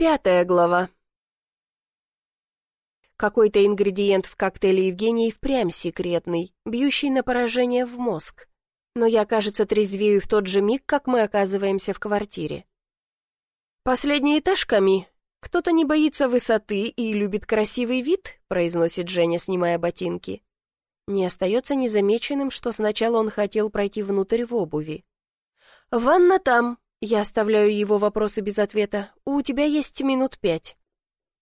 Пятая глава. Какой-то ингредиент в коктейле Евгении впрямь секретный, бьющий на поражение в мозг. Но я, кажется, трезвею в тот же миг, как мы оказываемся в квартире. «Последний этаж, Ками. Кто-то не боится высоты и любит красивый вид», произносит Женя, снимая ботинки. Не остается незамеченным, что сначала он хотел пройти внутрь в обуви. «Ванна там», я оставляю его вопросы без ответа. «У тебя есть минут пять».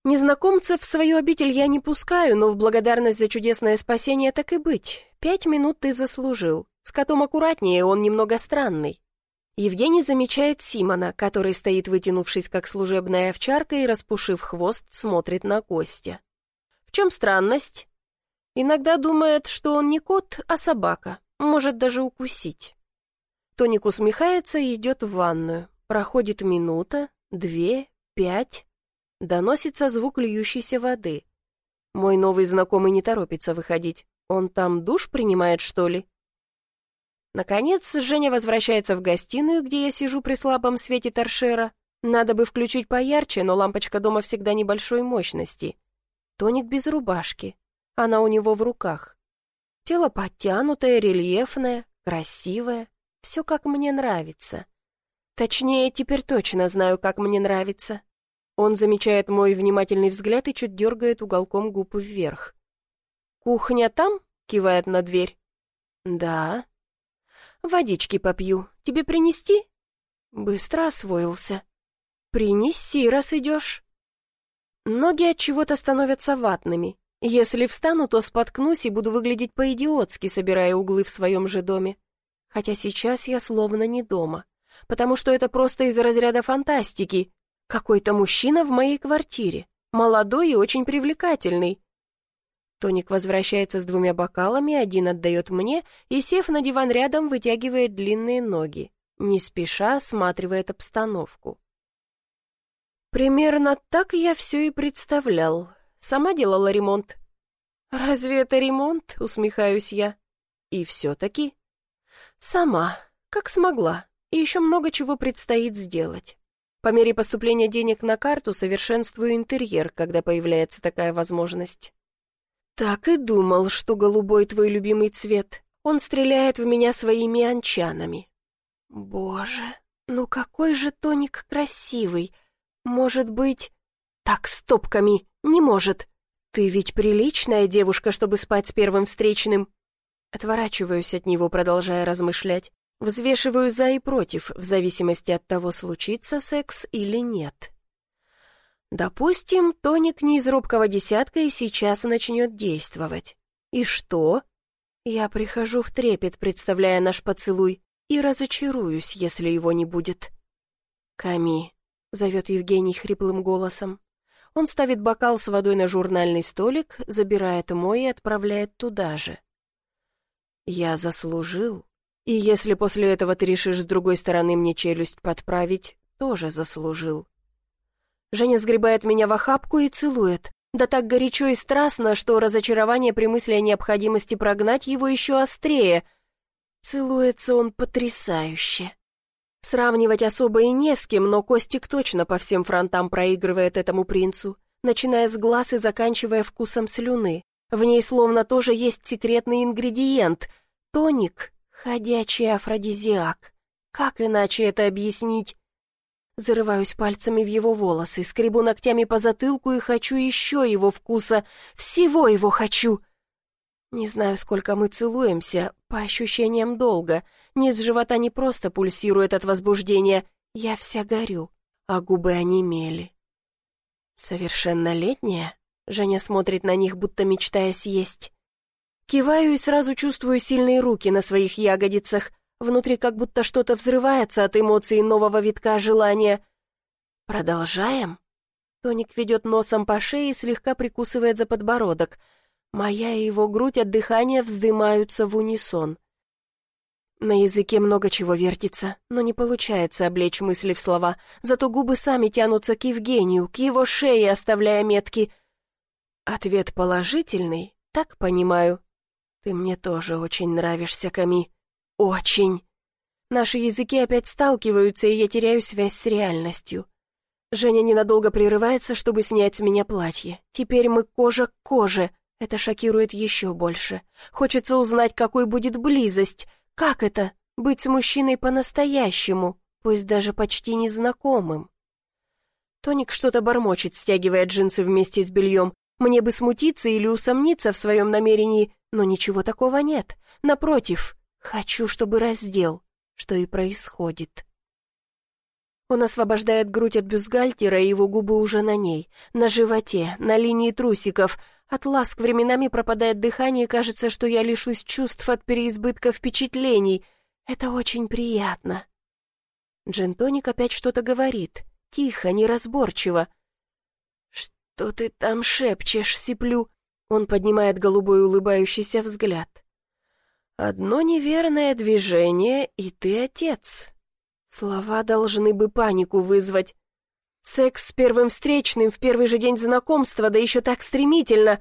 Незнакомцев в свою обитель я не пускаю, но в благодарность за чудесное спасение так и быть. Пять минут ты заслужил. С котом аккуратнее, он немного странный. Евгений замечает Симона, который стоит, вытянувшись как служебная овчарка и, распушив хвост, смотрит на гостя. В чем странность? Иногда думает, что он не кот, а собака, может даже укусить. Тоник усмехается и идет в ванную. Проходит минута, две, пять. Доносится звук льющейся воды. Мой новый знакомый не торопится выходить. Он там душ принимает, что ли? Наконец, Женя возвращается в гостиную, где я сижу при слабом свете торшера. Надо бы включить поярче, но лампочка дома всегда небольшой мощности. Тоник без рубашки. Она у него в руках. Тело подтянутое, рельефное, красивое. Все как мне нравится. Точнее, теперь точно знаю, как мне нравится. Он замечает мой внимательный взгляд и чуть дергает уголком губ вверх. «Кухня там?» — кивает на дверь. «Да». «Водички попью. Тебе принести?» Быстро освоился. «Принеси, раз идешь». Ноги от чего-то становятся ватными. Если встану, то споткнусь и буду выглядеть по-идиотски, собирая углы в своем же доме хотя сейчас я словно не дома, потому что это просто из разряда фантастики. Какой-то мужчина в моей квартире, молодой и очень привлекательный. Тоник возвращается с двумя бокалами, один отдает мне и, сев на диван рядом, вытягивает длинные ноги, не спеша осматривает обстановку. Примерно так я все и представлял. Сама делала ремонт. «Разве это ремонт?» — усмехаюсь я. «И все-таки Сама, как смогла, и еще много чего предстоит сделать. По мере поступления денег на карту совершенствую интерьер, когда появляется такая возможность. Так и думал, что голубой твой любимый цвет. Он стреляет в меня своими анчанами. Боже, ну какой же тоник красивый. Может быть... Так, стопками, не может. Ты ведь приличная девушка, чтобы спать с первым встречным. Отворачиваюсь от него, продолжая размышлять. Взвешиваю за и против, в зависимости от того, случится секс или нет. Допустим, тоник не из робкого десятка и сейчас начнет действовать. И что? Я прихожу в трепет, представляя наш поцелуй, и разочаруюсь, если его не будет. «Ками», — зовет Евгений хриплым голосом. Он ставит бокал с водой на журнальный столик, забирает мой и отправляет туда же. Я заслужил. И если после этого ты решишь с другой стороны мне челюсть подправить, тоже заслужил. Женя сгребает меня в охапку и целует. Да так горячо и страстно, что разочарование при мысли о необходимости прогнать его еще острее. Целуется он потрясающе. Сравнивать особо и не с кем, но Костик точно по всем фронтам проигрывает этому принцу, начиная с глаз и заканчивая вкусом слюны. В ней словно тоже есть секретный ингредиент. Тоник — ходячий афродизиак. Как иначе это объяснить? Зарываюсь пальцами в его волосы, скребу ногтями по затылку и хочу еще его вкуса. Всего его хочу. Не знаю, сколько мы целуемся, по ощущениям долго. Низ живота не просто пульсирует от возбуждения. Я вся горю, а губы онемели. Совершеннолетняя? Женя смотрит на них, будто мечтая съесть. Киваю и сразу чувствую сильные руки на своих ягодицах. Внутри как будто что-то взрывается от эмоций нового витка желания. Продолжаем? Тоник ведет носом по шее и слегка прикусывает за подбородок. Моя и его грудь от дыхания вздымаются в унисон. На языке много чего вертится, но не получается облечь мысли в слова, зато губы сами тянутся к Евгению, к его шее, оставляя метки — Ответ положительный, так понимаю. Ты мне тоже очень нравишься, Ками. Очень. Наши языки опять сталкиваются, и я теряю связь с реальностью. Женя ненадолго прерывается, чтобы снять с меня платье. Теперь мы кожа к коже. Это шокирует еще больше. Хочется узнать, какой будет близость. Как это — быть с мужчиной по-настоящему, пусть даже почти незнакомым? Тоник что-то бормочет, стягивая джинсы вместе с бельем. Мне бы смутиться или усомниться в своем намерении, но ничего такого нет. Напротив, хочу, чтобы раздел, что и происходит. Он освобождает грудь от бюстгальтера, и его губы уже на ней, на животе, на линии трусиков. От ласк временами пропадает дыхание, и кажется, что я лишусь чувств от переизбытка впечатлений. Это очень приятно. Джентоник опять что-то говорит. Тихо, неразборчиво. «Что ты там шепчешь, сиплю?» Он поднимает голубой улыбающийся взгляд. «Одно неверное движение, и ты отец». Слова должны бы панику вызвать. Секс с первым встречным в первый же день знакомства, да еще так стремительно.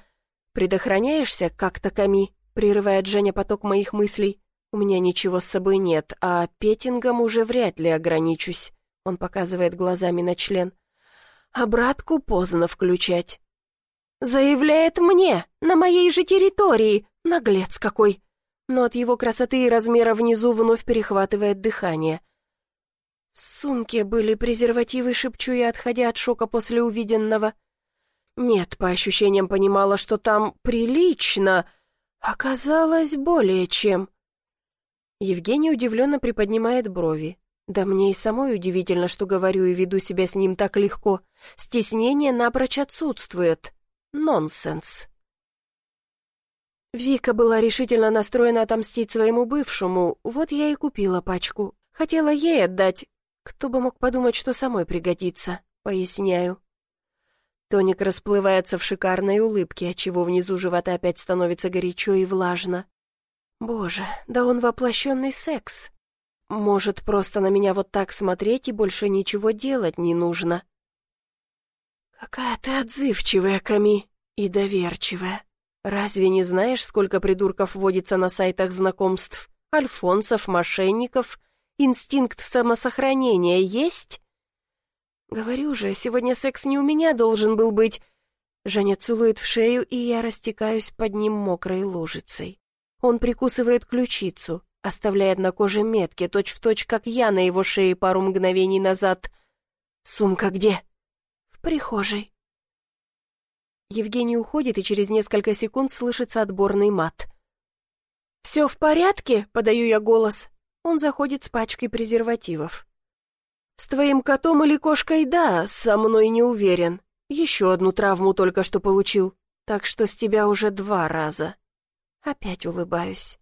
Предохраняешься как-то, Ками? Прерывает Женя поток моих мыслей. У меня ничего с собой нет, а петингом уже вряд ли ограничусь. Он показывает глазами на член. А братку поздно включать. Заявляет мне, на моей же территории. Наглец какой. Но от его красоты и размера внизу вновь перехватывает дыхание. В сумке были презервативы, шепчу я, отходя от шока после увиденного. Нет, по ощущениям понимала, что там прилично. Оказалось, более чем. Евгений удивленно приподнимает брови. Да мне и самой удивительно, что говорю и веду себя с ним так легко. Стеснение напрочь отсутствует. Нонсенс. Вика была решительно настроена отомстить своему бывшему, вот я и купила пачку. Хотела ей отдать. Кто бы мог подумать, что самой пригодится, поясняю. Тоник расплывается в шикарной улыбке, отчего внизу живота опять становится горячо и влажно. Боже, да он воплощенный секс. Может, просто на меня вот так смотреть и больше ничего делать не нужно. Какая ты отзывчивая, Ками, и доверчивая. Разве не знаешь, сколько придурков водится на сайтах знакомств? Альфонсов, мошенников. Инстинкт самосохранения есть? Говорю же, сегодня секс не у меня должен был быть. Женя целует в шею, и я растекаюсь под ним мокрой лужицей. Он прикусывает ключицу, оставляет на коже метки, точь-в-точь, точь, как я на его шее пару мгновений назад. «Сумка где?» «В прихожей». Евгений уходит, и через несколько секунд слышится отборный мат. «Все в порядке?» — подаю я голос. Он заходит с пачкой презервативов. «С твоим котом или кошкой, да, со мной не уверен. Еще одну травму только что получил, так что с тебя уже два раза». Опять улыбаюсь.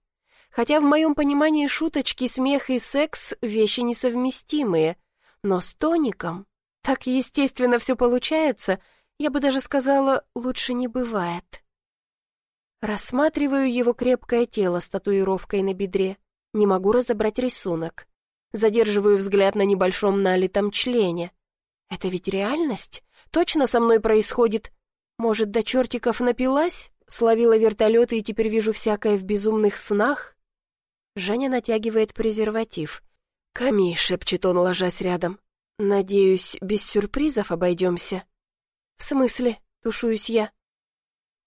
Хотя в моем понимании шуточки, смех и секс — вещи несовместимые. Но с тоником так естественно все получается, я бы даже сказала, лучше не бывает. Рассматриваю его крепкое тело с татуировкой на бедре. Не могу разобрать рисунок. Задерживаю взгляд на небольшом налитом члене. Это ведь реальность? Точно со мной происходит? Может, до чертиков напилась? Словила вертолеты и теперь вижу всякое в безумных снах? Женя натягивает презерватив. «Ками», — шепчет он, ложась рядом. «Надеюсь, без сюрпризов обойдемся?» «В смысле?» — тушуюсь я.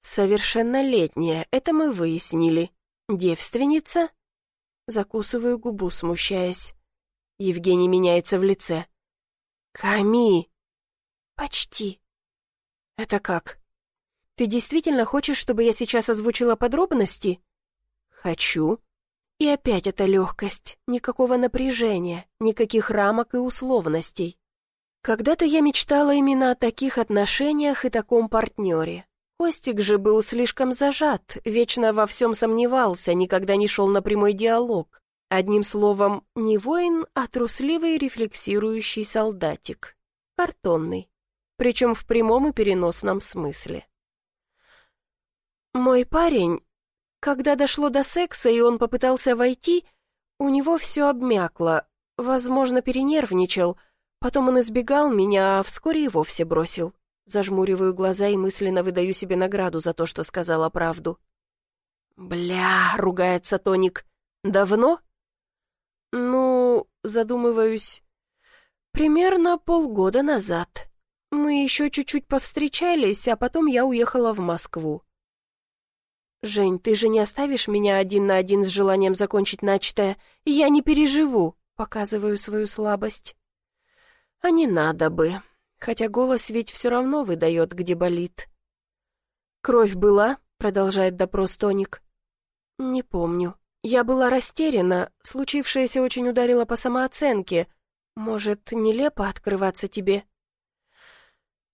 «Совершеннолетняя, это мы выяснили. Девственница?» Закусываю губу, смущаясь. Евгений меняется в лице. «Ками!» «Почти». «Это как? Ты действительно хочешь, чтобы я сейчас озвучила подробности?» «Хочу», и опять эта легкость, никакого напряжения, никаких рамок и условностей. Когда-то я мечтала именно о таких отношениях и таком партнере. Костик же был слишком зажат, вечно во всем сомневался, никогда не шел на прямой диалог. Одним словом, не воин, а трусливый рефлексирующий солдатик. Картонный. Причем в прямом и переносном смысле. Мой парень когда дошло до секса, и он попытался войти, у него все обмякло, возможно, перенервничал. Потом он избегал меня, а вскоре и вовсе бросил. Зажмуриваю глаза и мысленно выдаю себе награду за то, что сказала правду. «Бля!» — ругается Тоник. «Давно?» «Ну, задумываюсь, примерно полгода назад». Мы еще чуть-чуть повстречались, а потом я уехала в Москву. «Жень, ты же не оставишь меня один на один с желанием закончить начатое? Я не переживу», — показываю свою слабость. «А не надо бы, хотя голос ведь все равно выдает, где болит». «Кровь была?» — продолжает допрос Тоник. «Не помню. Я была растеряна, случившееся очень ударило по самооценке. Может, нелепо открываться тебе?»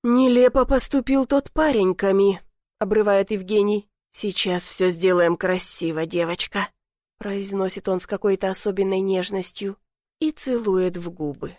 «Нелепо поступил тот парень, Ками», — обрывает Евгений. «Сейчас все сделаем красиво, девочка», — произносит он с какой-то особенной нежностью и целует в губы.